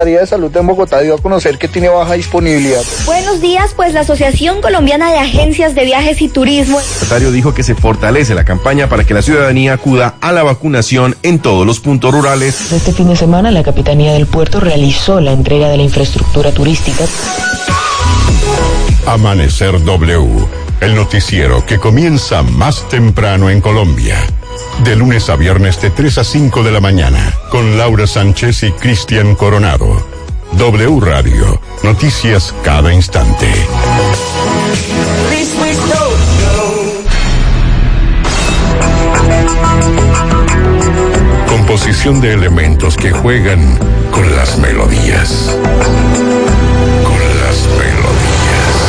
Secretaría de Salud en Bogotá dio a conocer que tiene baja disponibilidad. Buenos días, pues la Asociación Colombiana de Agencias de Viajes y Turismo. El secretario dijo que se fortalece la campaña para que la ciudadanía acuda a la vacunación en todos los puntos rurales. Este fin de semana la Capitanía del Puerto realizó la entrega de la infraestructura turística. Amanecer W, el noticiero que comienza más temprano en Colombia. De lunes a viernes de 3 a 5 de la mañana, con Laura Sánchez y Cristian Coronado. W Radio, noticias cada instante. Composición de elementos que juegan con las melodías. Con las melodías.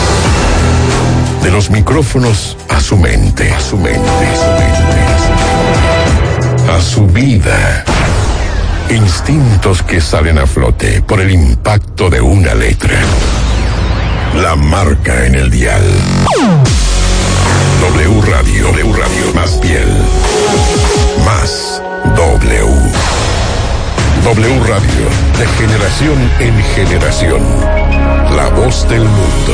De los micrófonos a su mente, a su mente, a su mente, a su vida. Instintos que salen a flote por el impacto de una letra. La marca en el dial. W Radio, W Radio, más piel. Más W. W Radio, de generación en generación. La voz del mundo.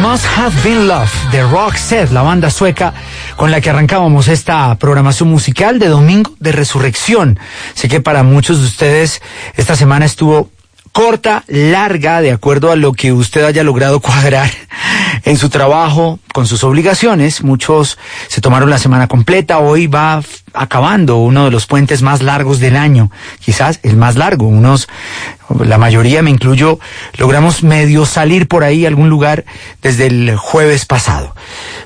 Must Have Been Love de Rock Set, la banda sueca con la que arrancábamos esta programación musical de Domingo de Resurrección. Sé que para muchos de ustedes esta semana estuvo corta, larga, de acuerdo a lo que usted haya logrado cuadrar en su trabajo, con sus obligaciones. Muchos se tomaron la semana completa, hoy va acabando uno de los puentes más largos del año, quizás el más largo, unos, la mayoría me incluyo, logramos medio salir por ahí a algún lugar desde el jueves pasado.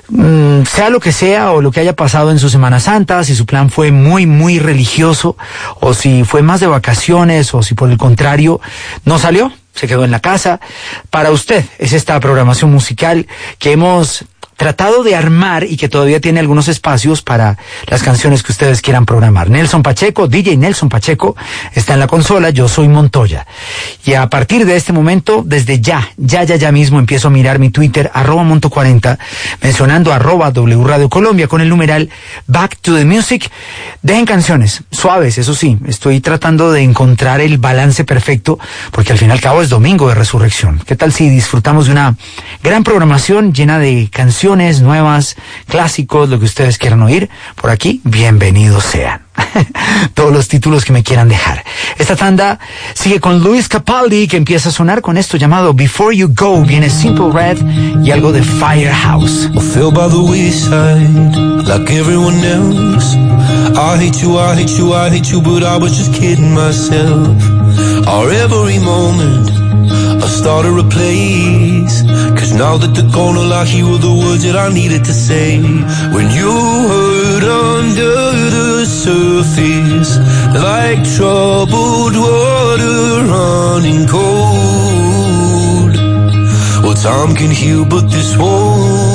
Mm, sea lo que sea o lo que haya pasado en su Semana Santa, si su plan fue muy, muy religioso, o si fue más de vacaciones, o si por el contrario no salió, se quedó en la casa. Para usted es esta programación musical que hemos tratado de armar y que todavía tiene algunos espacios para las canciones que ustedes quieran programar. Nelson Pacheco, DJ Nelson Pacheco, está en la consola, yo soy Montoya. Y a partir de este momento, desde ya, ya, ya, ya mismo empiezo a mirar mi Twitter, arroba Monto40, mencionando arroba W Radio Colombia con el numeral Back to the Music. Dejen canciones, suaves, eso sí, estoy tratando de encontrar el balance perfecto, porque al fin y al cabo es domingo de resurrección. ¿Qué tal si disfrutamos de una gran programación llena de canciones? Nuevas, clásicos, lo que ustedes quieran oír, por aquí, bienvenidos sean. Todos los títulos que me quieran dejar. Esta tanda sigue con Luis Capaldi, que empieza a sonar con esto llamado Before You Go. Viene Simple Red y algo de Firehouse. I hate you, I hate you, I hate you, but I was just kidding myself. Our every moment, I started a place. Cause now that the corner I hear were the words that I needed to say. When you hurt under the surface, like troubled water running cold. Well, time can heal, but this won't.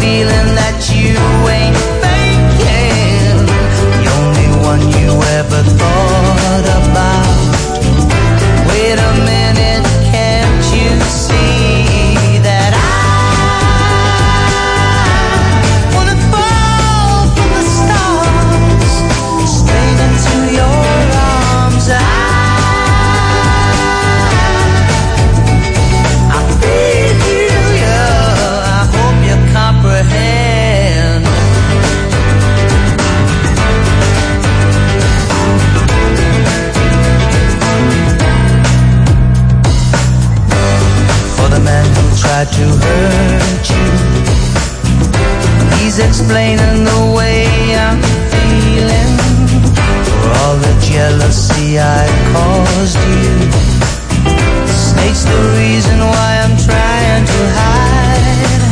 feeling that you ain't faking. The only one you ever thought about. explaining the way I'm feeling. For all the jealousy I caused you. The Snake's the reason why I'm trying to hide.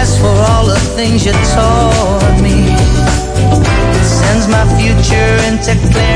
As for all the things you taught me It sends my future into clear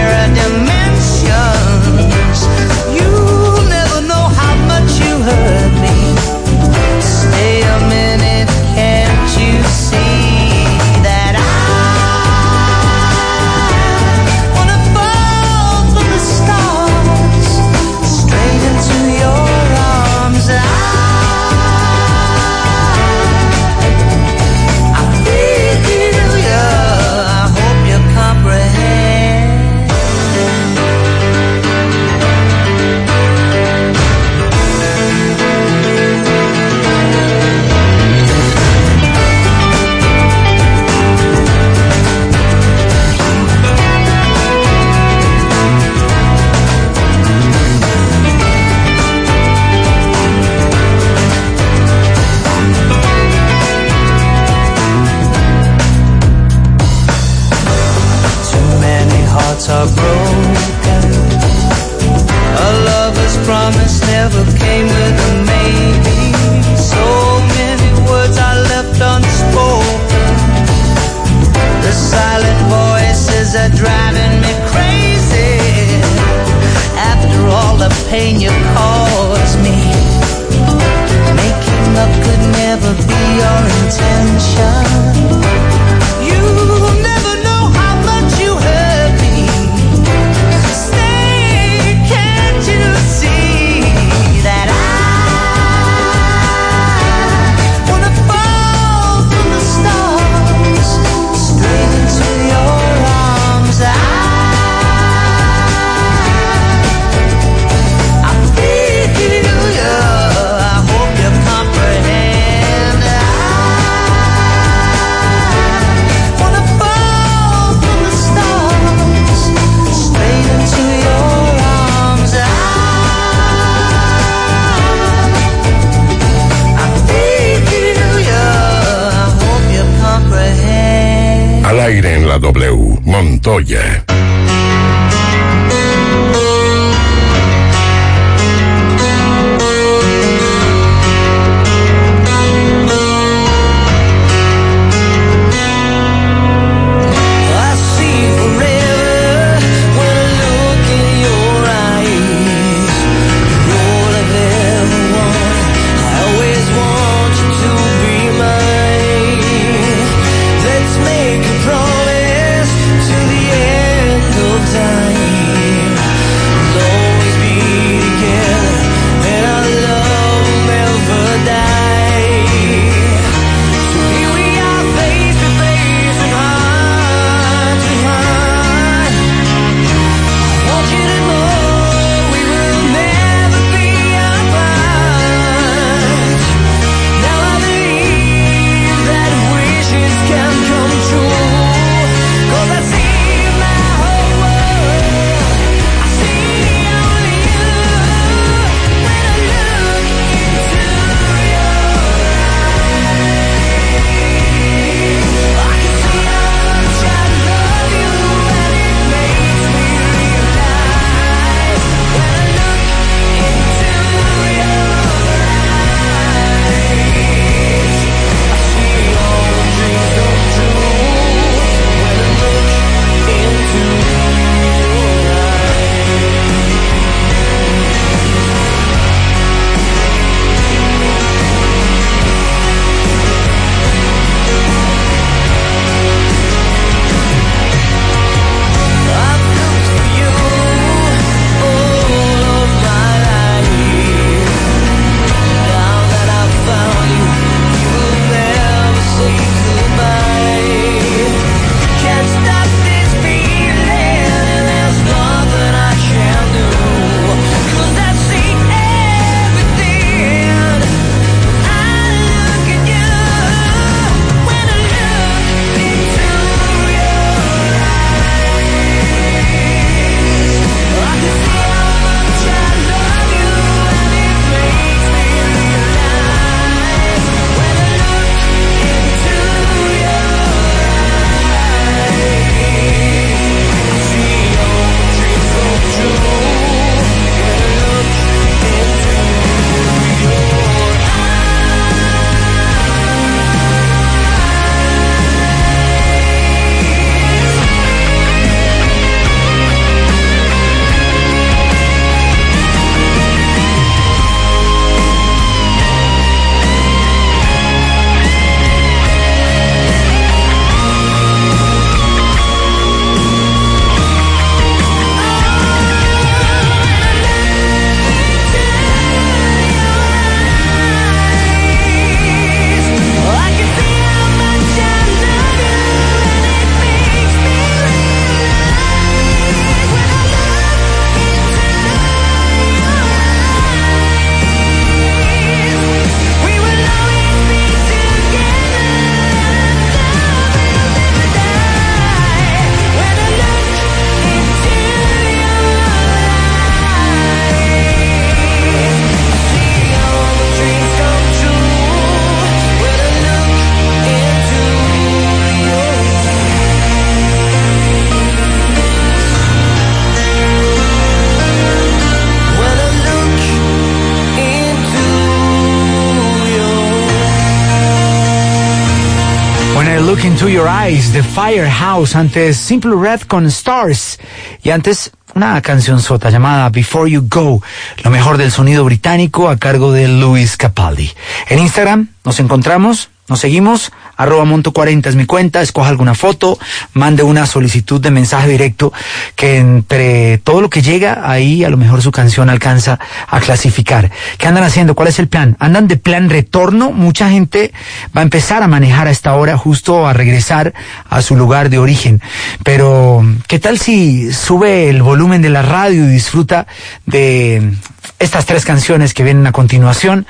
Firehouse, antes Simple Red con Stars y antes una canción sota llamada Before You Go, lo mejor del sonido británico a cargo de Luis Capaldi. En Instagram nos encontramos, nos seguimos, arroba monto 40 es mi cuenta, escoja alguna foto, mande una solicitud de mensaje directo, que entre todo lo que llega, ahí a lo mejor su canción alcanza a clasificar. ¿Qué andan haciendo? ¿Cuál es el plan? ¿Andan de plan retorno? Mucha gente va a empezar a manejar a esta hora justo a regresar a su lugar de origen. Pero, ¿qué tal si sube el volumen de la radio y disfruta de estas tres canciones que vienen a continuación?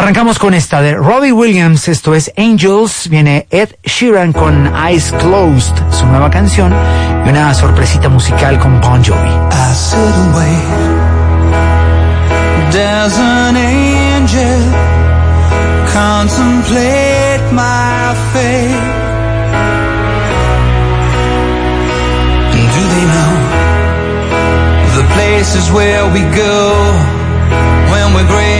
Arrancamos con esta de Robbie Williams, esto es Angels, viene Ed Sheeran con Eyes Closed, su nueva canción, y una sorpresita musical con Bon Jovi. I sit and wait. There's an angel contemplate my fate. Do they know the places where we go when we're gray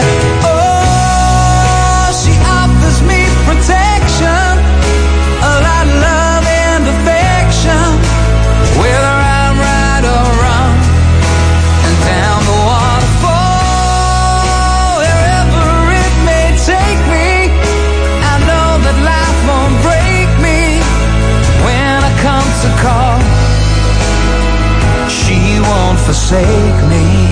Forsake me.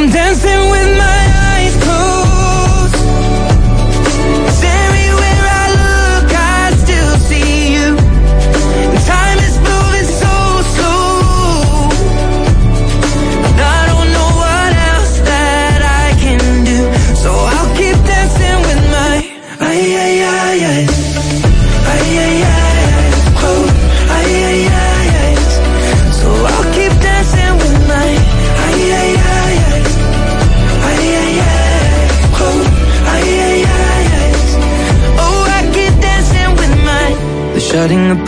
I'm dancing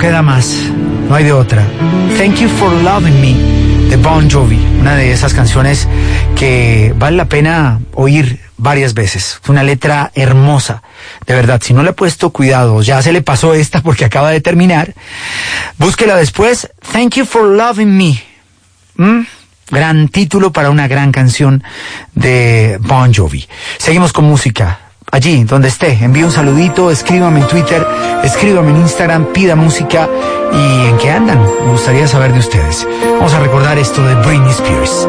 queda más, no hay de otra. Thank You for Loving Me de Bon Jovi, una de esas canciones que vale la pena oír varias veces. Una letra hermosa, de verdad. Si no le ha puesto cuidado, ya se le pasó esta porque acaba de terminar. Búsquela después. Thank You for Loving Me. Gran título para una gran canción de Bon Jovi. Seguimos con música allí donde esté. Envíe un saludito, escríbame en Twitter, escríbame en Instagram, pida música y en qué andan. Me gustaría saber de ustedes. Vamos a recordar esto de Britney Spears.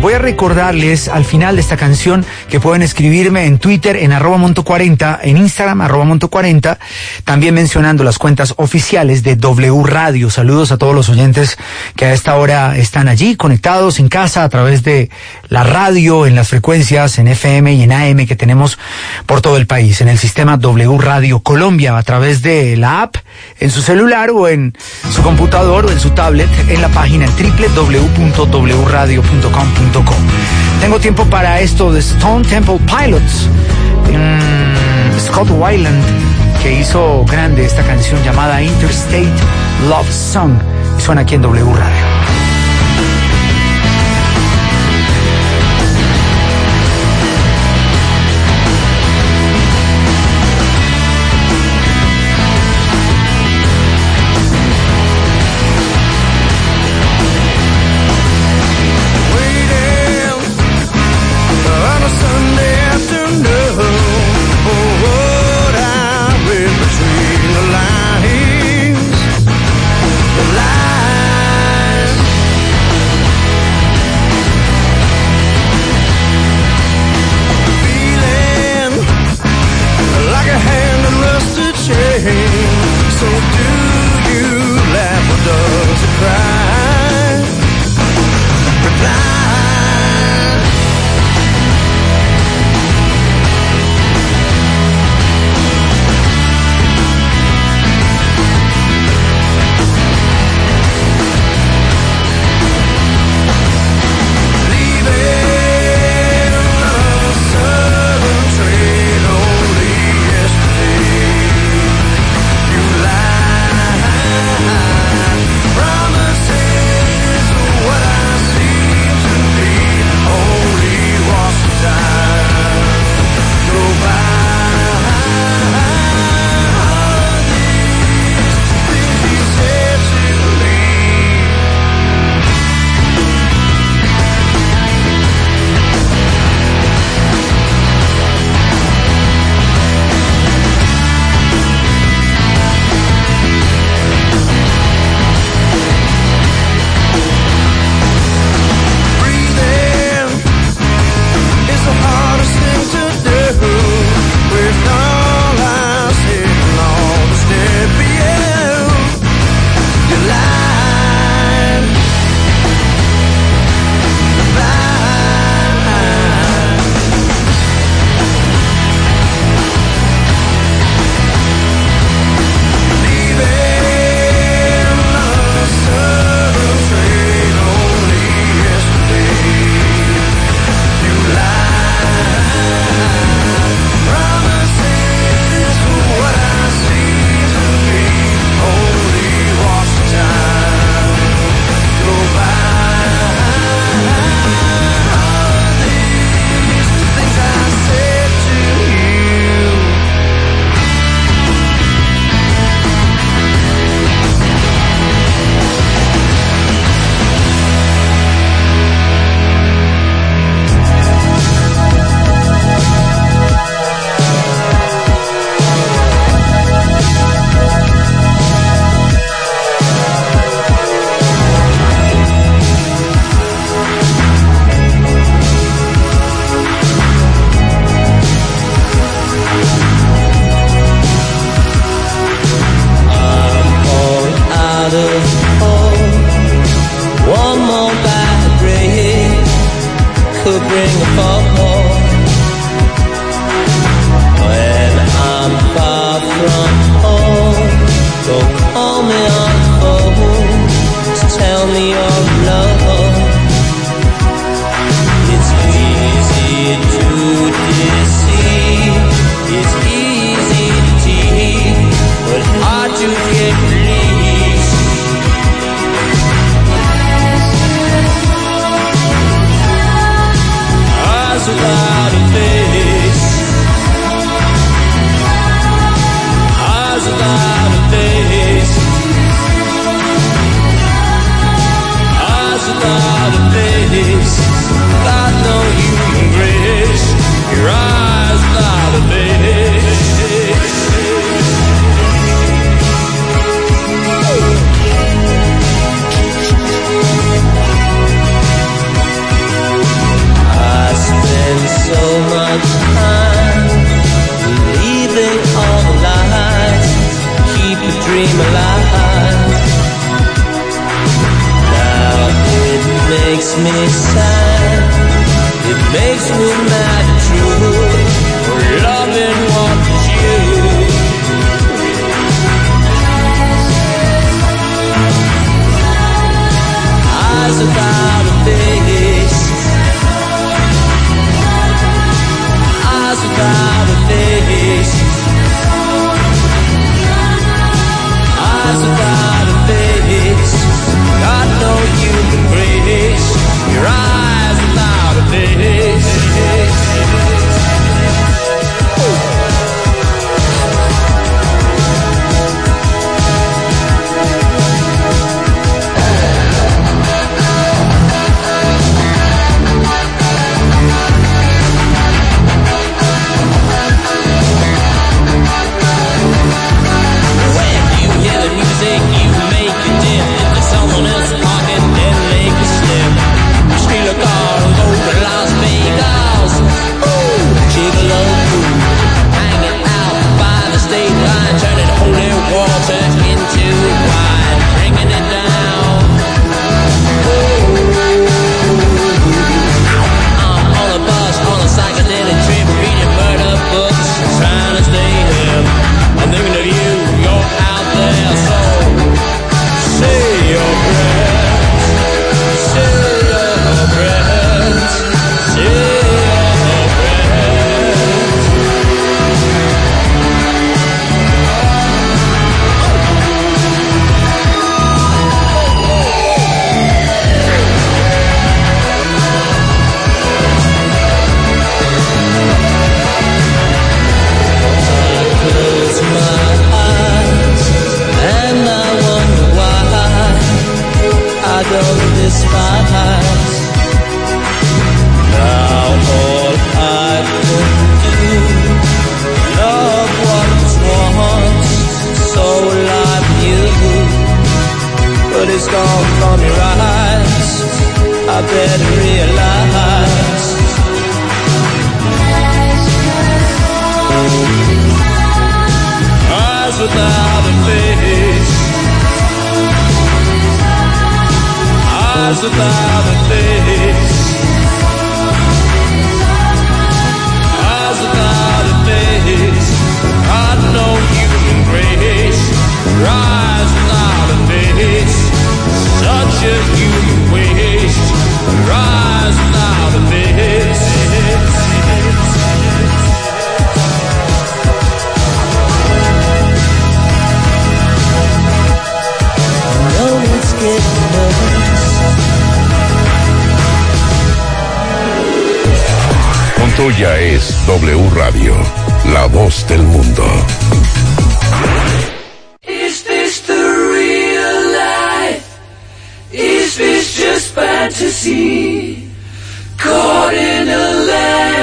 Voy a recordarles al final de esta canción que pueden escribirme en Twitter en arroba monto 40, en Instagram arroba monto 40, también mencionando las cuentas oficiales de W Radio. Saludos a todos los oyentes que a esta hora están allí conectados en casa a través de la radio, en las frecuencias, en FM y en AM que tenemos por todo el país, en el sistema W Radio Colombia, a través de la app, en su celular o en su computador o en su tablet, en la página www.wradio.com.co. Tengo tiempo para esto de Stone Temple Pilots. Mm, Scott Weiland, que hizo grande esta canción llamada Interstate Love Song. Suena aquí en W Radio.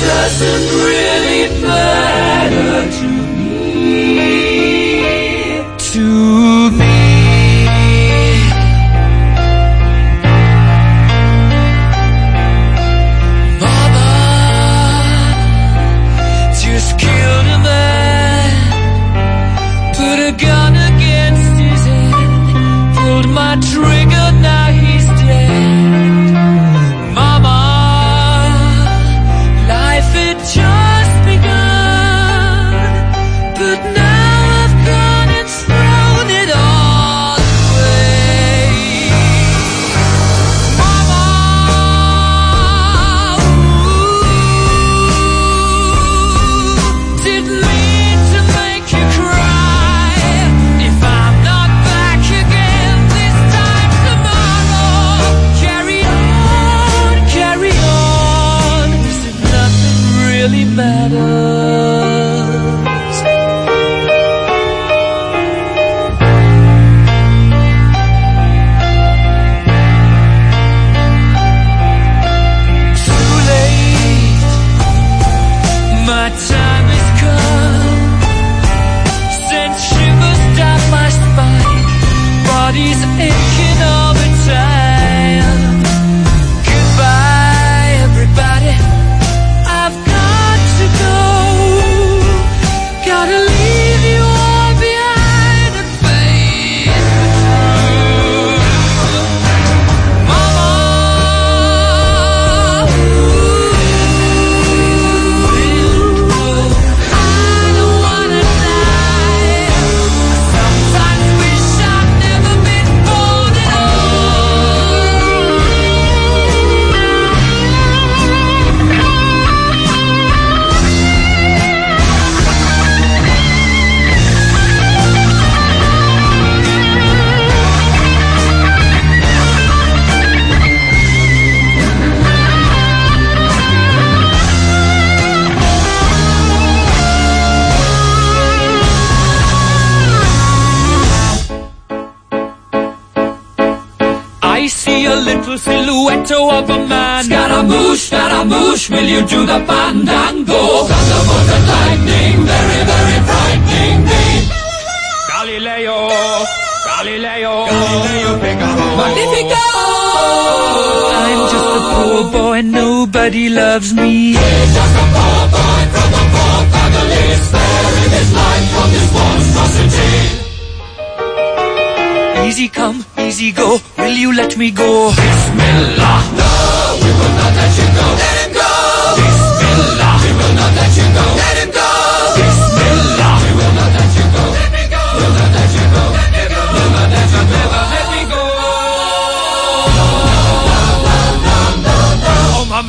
doesn't really matter to me. To me. Will you do the fandango? Thunderbolt and lightning, very, very frightening me. Galileo, Galileo, Galileo Figaro, Magnifico. I'm just a poor boy, nobody loves me. He's just a poor boy from a poor family, sparing his life from this monstrosity. Easy come, easy go, will you let me go? Bismillah.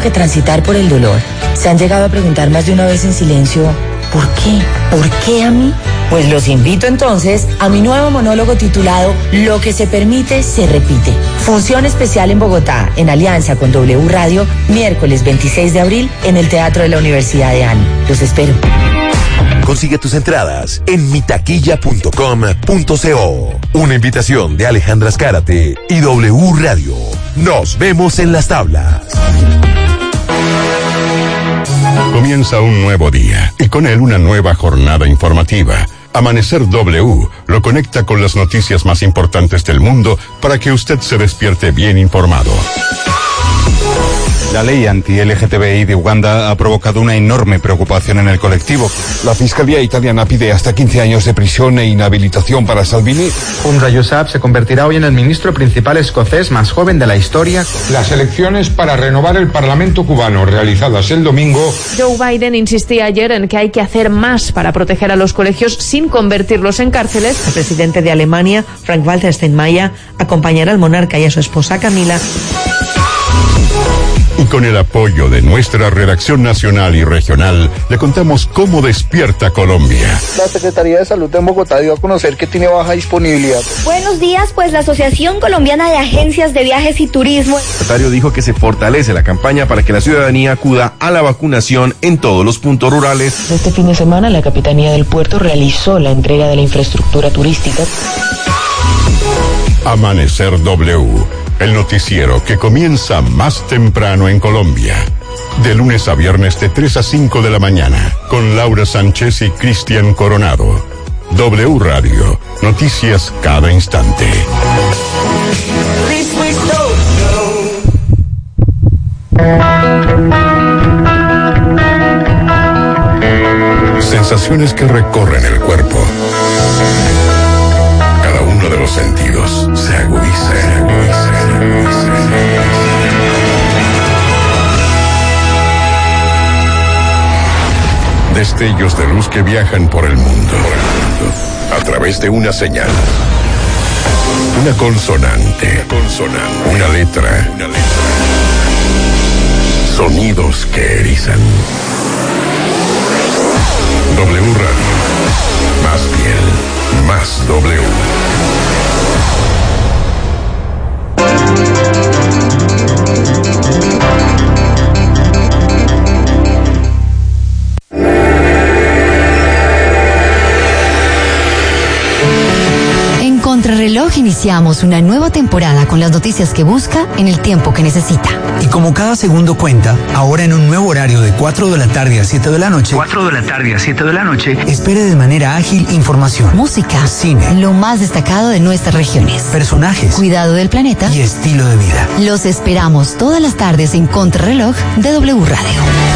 Que transitar por el dolor? ¿Se han llegado a preguntar más de una vez en silencio, ¿por qué? ¿Por qué a mí? Pues los invito entonces a mi nuevo monólogo titulado Lo que se permite, se repite. Función especial en Bogotá, en alianza con W Radio, miércoles 26 de abril en el Teatro de la Universidad de Ani. Los espero. Consigue tus entradas en mitaquilla.com.co. Una invitación de Alejandra Escárate y W Radio. Nos vemos en las tablas. Comienza un nuevo día y con él una nueva jornada informativa. Amanecer W lo conecta con las noticias más importantes del mundo para que usted se despierte bien informado. La ley anti-LGTBI de Uganda ha provocado una enorme preocupación en el colectivo. La Fiscalía italiana pide hasta 15 años de prisión e inhabilitación para Salvini. Umra Yousaf se convertirá hoy en el ministro principal escocés más joven de la historia. Las elecciones para renovar el Parlamento cubano realizadas el domingo. Joe Biden insistía ayer en que hay que hacer más para proteger a los colegios sin convertirlos en cárceles. El presidente de Alemania, Frank-Walter Steinmeier, acompañará al monarca y a su esposa Camila y con el apoyo de nuestra redacción nacional y regional, le contamos cómo despierta Colombia. La Secretaría de Salud de Bogotá dio a conocer que tiene baja disponibilidad. Buenos días, pues la Asociación Colombiana de Agencias de Viajes y Turismo. El secretario dijo que se fortalece la campaña para que la ciudadanía acuda a la vacunación en todos los puntos rurales. Este fin de semana la Capitanía del Puerto realizó la entrega de la infraestructura turística. Amanecer W el noticiero que comienza más temprano en Colombia. De lunes a viernes de 3 a 5 de la mañana, con Laura Sánchez y Cristian Coronado. W Radio, noticias cada instante. Sensaciones que recorren el cuerpo. Destellos de luz que viajan por el mundo a través de una señal. Una consonante, consonante, una letra, una letra. Sonidos que erizan. W Radio. Más piel, más W. iniciamos una nueva temporada con las noticias que busca en el tiempo que necesita. Y como cada segundo cuenta, ahora en un nuevo horario de 4 de la tarde a 7 de la noche. 4 de la tarde a 7 de la noche. Espere de manera ágil información. Música. Cine. Lo más destacado de nuestras regiones. Personajes. Cuidado del planeta. Y estilo de vida. Los esperamos todas las tardes en Contrarreloj de W Radio.